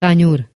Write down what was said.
Tañur.